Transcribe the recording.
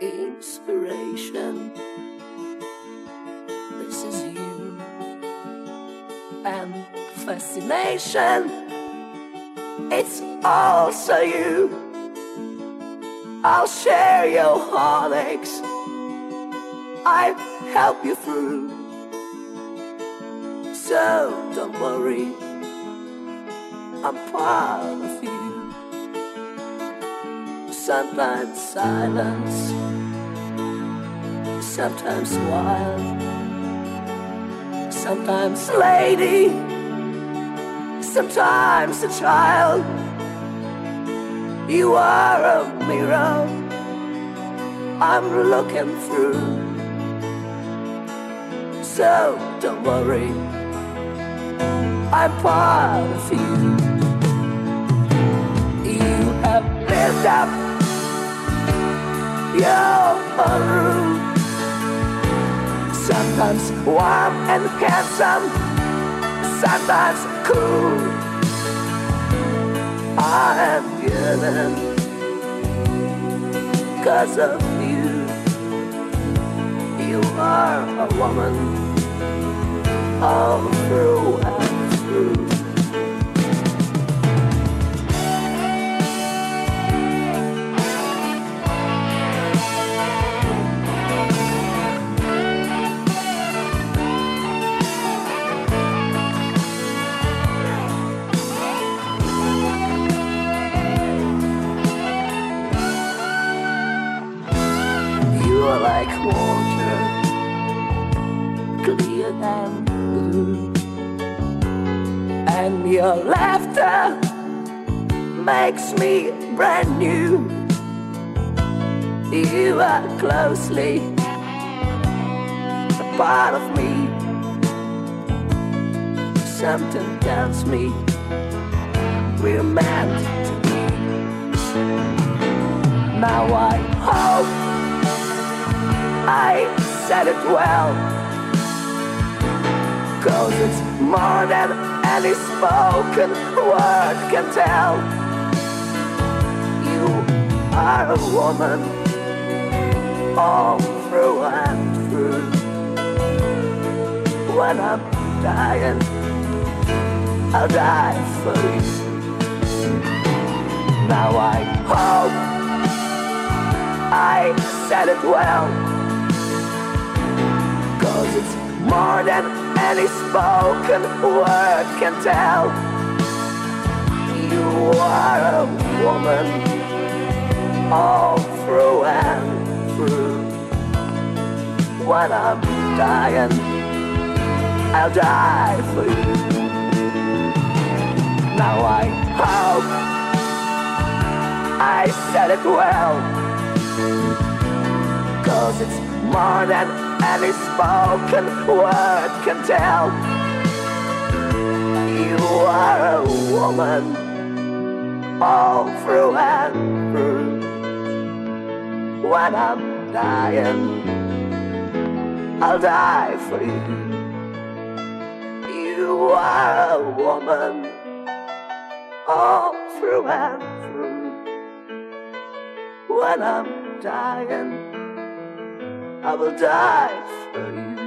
Inspiration. This is you. And fascination. It's also you. I'll share your heartaches. I help you through. So don't worry. I'm part of you. Sometimes silence, sometimes wild, sometimes lady, sometimes a child. You are a mirror I'm looking through. So don't worry, I'm part of you. You have built up your room. Sometimes warm and handsome, sometimes cool. I am given cause of a woman all through and through. Like blue. And your laughter makes me brand new. You are closely a part of me. Something tells me we're meant to be. Now I hope I said it well. Cause it's more than any spoken word can tell. You are a woman all through and through. When I'm dying, I'll die for you. Now I hope I said it well. Cause it's more than any spoken word can tell. You are a woman all through and through. When I'm dying, I'll die for you. Now I hope I said it well. Cause it's more than any spoken word can tell. You are a woman all through and through. When I'm dying, I'll die for you. You are a woman all through and through. When I'm dying, I will die for you.